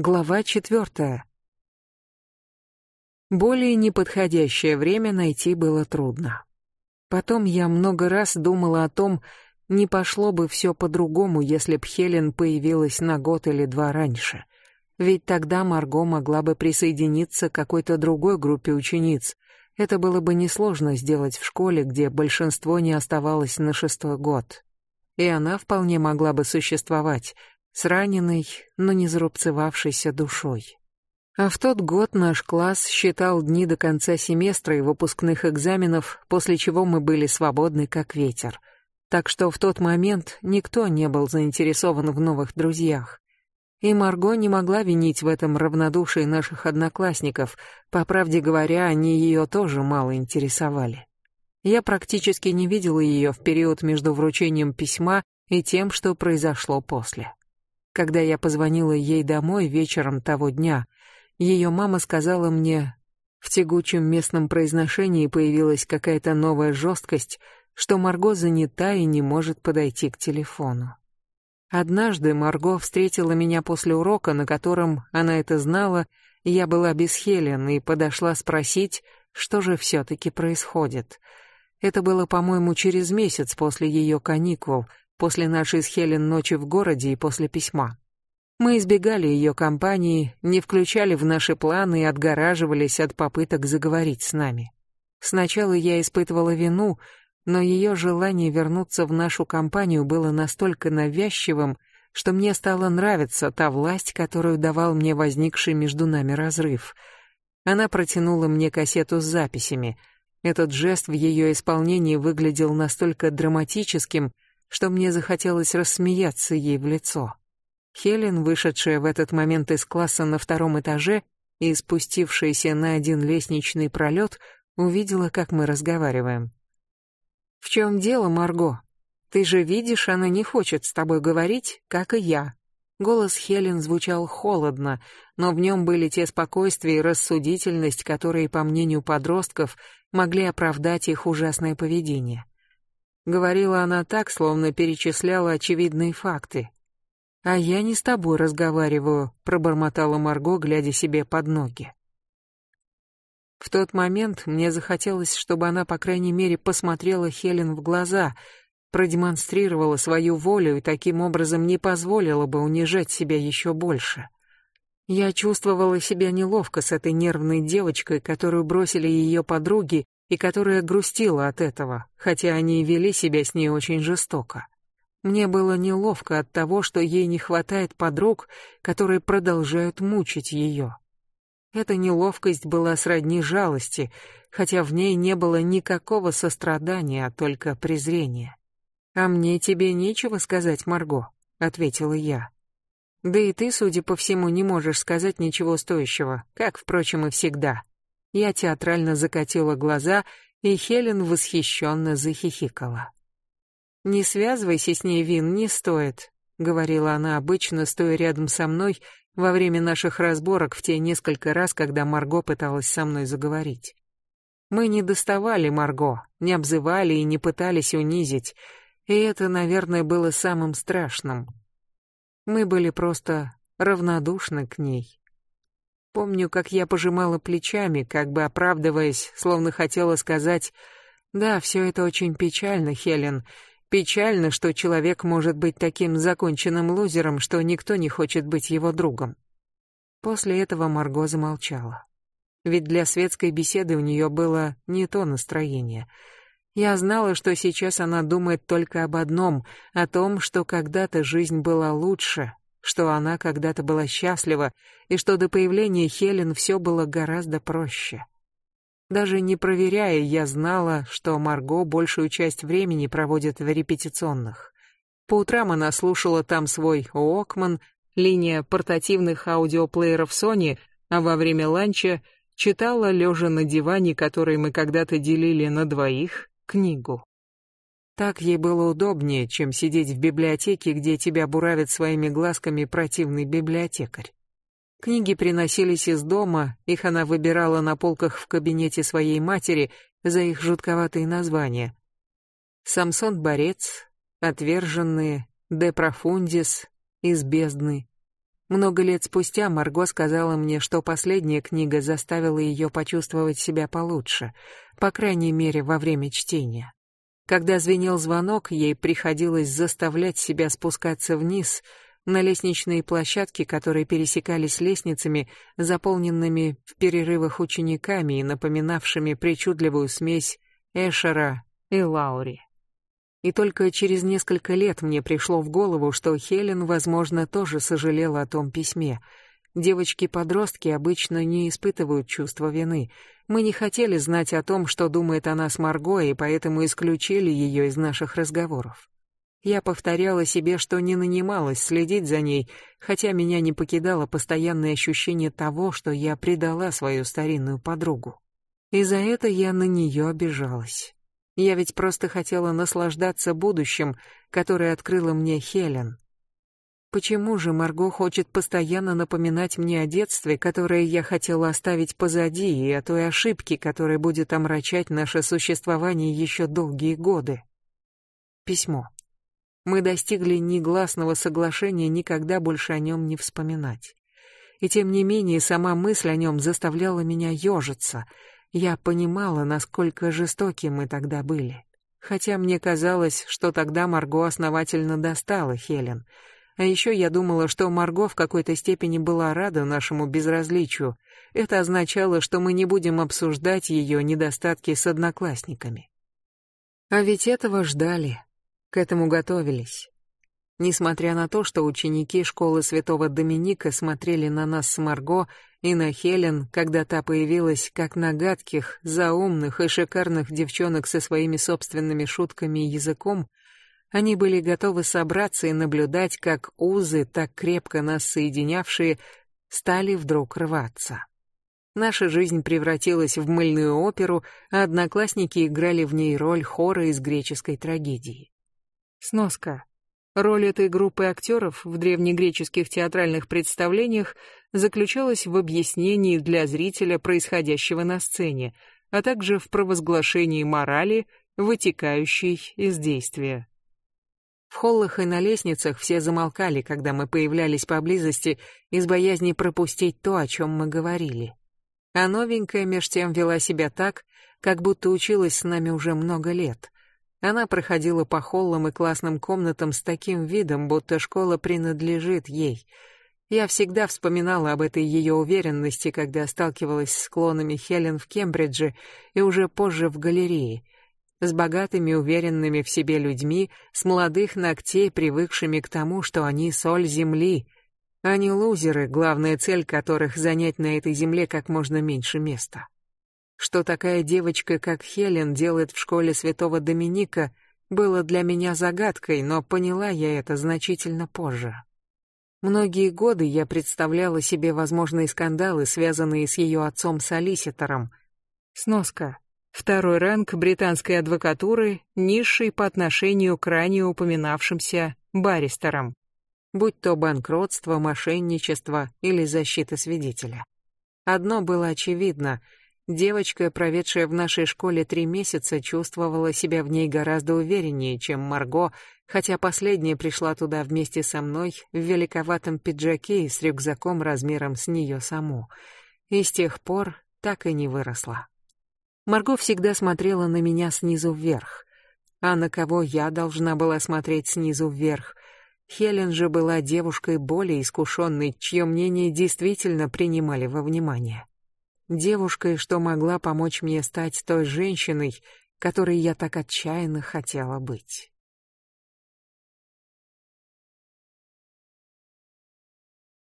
Глава четвертая. Более неподходящее время найти было трудно. Потом я много раз думала о том, не пошло бы все по-другому, если б Хелен появилась на год или два раньше. Ведь тогда Марго могла бы присоединиться к какой-то другой группе учениц. Это было бы несложно сделать в школе, где большинство не оставалось на шестой год. И она вполне могла бы существовать, с раненой, но не зарубцевавшейся душой. А в тот год наш класс считал дни до конца семестра и выпускных экзаменов, после чего мы были свободны как ветер. Так что в тот момент никто не был заинтересован в новых друзьях. И Марго не могла винить в этом равнодушие наших одноклассников, по правде говоря, они ее тоже мало интересовали. Я практически не видела ее в период между вручением письма и тем, что произошло после. Когда я позвонила ей домой вечером того дня, ее мама сказала мне, в тягучем местном произношении появилась какая-то новая жесткость, что Марго занята и не может подойти к телефону. Однажды Марго встретила меня после урока, на котором она это знала, я была без Хелен и подошла спросить, что же все-таки происходит. Это было, по-моему, через месяц после ее каникул, после нашей с Хелен ночи в городе и после письма. Мы избегали ее компании, не включали в наши планы и отгораживались от попыток заговорить с нами. Сначала я испытывала вину, но ее желание вернуться в нашу компанию было настолько навязчивым, что мне стала нравиться та власть, которую давал мне возникший между нами разрыв. Она протянула мне кассету с записями. Этот жест в ее исполнении выглядел настолько драматическим, что мне захотелось рассмеяться ей в лицо. Хелен, вышедшая в этот момент из класса на втором этаже и спустившаяся на один лестничный пролет, увидела, как мы разговариваем. «В чем дело, Марго? Ты же видишь, она не хочет с тобой говорить, как и я». Голос Хелен звучал холодно, но в нем были те спокойствие и рассудительность, которые, по мнению подростков, могли оправдать их ужасное поведение. Говорила она так, словно перечисляла очевидные факты. «А я не с тобой разговариваю», — пробормотала Марго, глядя себе под ноги. В тот момент мне захотелось, чтобы она, по крайней мере, посмотрела Хелен в глаза, продемонстрировала свою волю и таким образом не позволила бы унижать себя еще больше. Я чувствовала себя неловко с этой нервной девочкой, которую бросили ее подруги и которая грустила от этого, хотя они вели себя с ней очень жестоко. Мне было неловко от того, что ей не хватает подруг, которые продолжают мучить ее. Эта неловкость была сродни жалости, хотя в ней не было никакого сострадания, а только презрения. «А мне тебе нечего сказать, Марго», — ответила я. «Да и ты, судя по всему, не можешь сказать ничего стоящего, как, впрочем, и всегда». Я театрально закатила глаза, и Хелен восхищенно захихикала. «Не связывайся с ней, Вин, не стоит», — говорила она обычно, стоя рядом со мной во время наших разборок в те несколько раз, когда Марго пыталась со мной заговорить. Мы не доставали Марго, не обзывали и не пытались унизить, и это, наверное, было самым страшным. Мы были просто равнодушны к ней. Помню, как я пожимала плечами, как бы оправдываясь, словно хотела сказать, «Да, все это очень печально, Хелен. Печально, что человек может быть таким законченным лузером, что никто не хочет быть его другом». После этого Марго замолчала. Ведь для светской беседы у нее было не то настроение. Я знала, что сейчас она думает только об одном, о том, что когда-то жизнь была лучше, что она когда-то была счастлива и что до появления Хелен все было гораздо проще. Даже не проверяя, я знала, что Марго большую часть времени проводит в репетиционных. По утрам она слушала там свой Уокман, линия портативных аудиоплееров Sony, а во время ланча читала, лежа на диване, который мы когда-то делили на двоих, книгу. Так ей было удобнее, чем сидеть в библиотеке, где тебя буравит своими глазками противный библиотекарь. Книги приносились из дома, их она выбирала на полках в кабинете своей матери за их жутковатые названия. Самсон Борец, Отверженные, Де Профундис, Из бездны. Много лет спустя Марго сказала мне, что последняя книга заставила ее почувствовать себя получше, по крайней мере, во время чтения. Когда звенел звонок, ей приходилось заставлять себя спускаться вниз на лестничные площадки, которые пересекались лестницами, заполненными в перерывах учениками и напоминавшими причудливую смесь Эшера и Лаури. И только через несколько лет мне пришло в голову, что Хелен, возможно, тоже сожалела о том письме. Девочки-подростки обычно не испытывают чувства вины. Мы не хотели знать о том, что думает о нас Марго, и поэтому исключили ее из наших разговоров. Я повторяла себе, что не нанималась следить за ней, хотя меня не покидало постоянное ощущение того, что я предала свою старинную подругу. И за это я на нее обижалась. Я ведь просто хотела наслаждаться будущим, которое открыла мне Хелен. Почему же Марго хочет постоянно напоминать мне о детстве, которое я хотела оставить позади, и о той ошибке, которая будет омрачать наше существование еще долгие годы? Письмо. Мы достигли негласного соглашения никогда больше о нем не вспоминать. И тем не менее сама мысль о нем заставляла меня ежиться — я понимала, насколько жестоки мы тогда были. Хотя мне казалось, что тогда Марго основательно достала Хелен. А еще я думала, что Марго в какой-то степени была рада нашему безразличию. Это означало, что мы не будем обсуждать ее недостатки с одноклассниками. А ведь этого ждали, к этому готовились. Несмотря на то, что ученики школы Святого Доминика смотрели на нас с Марго и на Хелен, когда та появилась, как на гадких, заумных и шикарных девчонок со своими собственными шутками и языком, они были готовы собраться и наблюдать, как узы, так крепко нас соединявшие, стали вдруг рваться. Наша жизнь превратилась в мыльную оперу, а одноклассники играли в ней роль хора из греческой трагедии. Сноска. Роль этой группы актеров в древнегреческих театральных представлениях заключалась в объяснении для зрителя происходящего на сцене, а также в провозглашении морали, вытекающей из действия. В холлах и на лестницах все замолкали, когда мы появлялись поблизости, из боязни пропустить то, о чем мы говорили. А новенькая меж тем вела себя так, как будто училась с нами уже много лет — она проходила по холлам и классным комнатам с таким видом, будто школа принадлежит ей. Я всегда вспоминала об этой ее уверенности, когда сталкивалась с склонами Хелен в Кембридже и уже позже в галерее. С богатыми, уверенными в себе людьми, с молодых ногтей, привыкшими к тому, что они соль земли, не лузеры, главная цель которых занять на этой земле как можно меньше места. Что такая девочка, как Хелен, делает в школе святого Доминика, было для меня загадкой, но поняла я это значительно позже. Многие годы я представляла себе возможные скандалы, связанные с ее отцом-солиситором. Сноска. Второй ранг британской адвокатуры, низший по отношению к ранее упоминавшимся баристерам, будь то банкротство, мошенничество или защита свидетеля. Одно было очевидно — Девочка, проведшая в нашей школе три месяца, чувствовала себя в ней гораздо увереннее, чем Марго, хотя последняя пришла туда вместе со мной в великоватом пиджаке и с рюкзаком размером с нее саму. И с тех пор так и не выросла. Марго всегда смотрела на меня снизу вверх. А на кого я должна была смотреть снизу вверх? Хелен же была девушкой более искушенной, чье мнение действительно принимали во внимание девушкой, что могла помочь мне стать той женщиной, которой я так отчаянно хотела быть.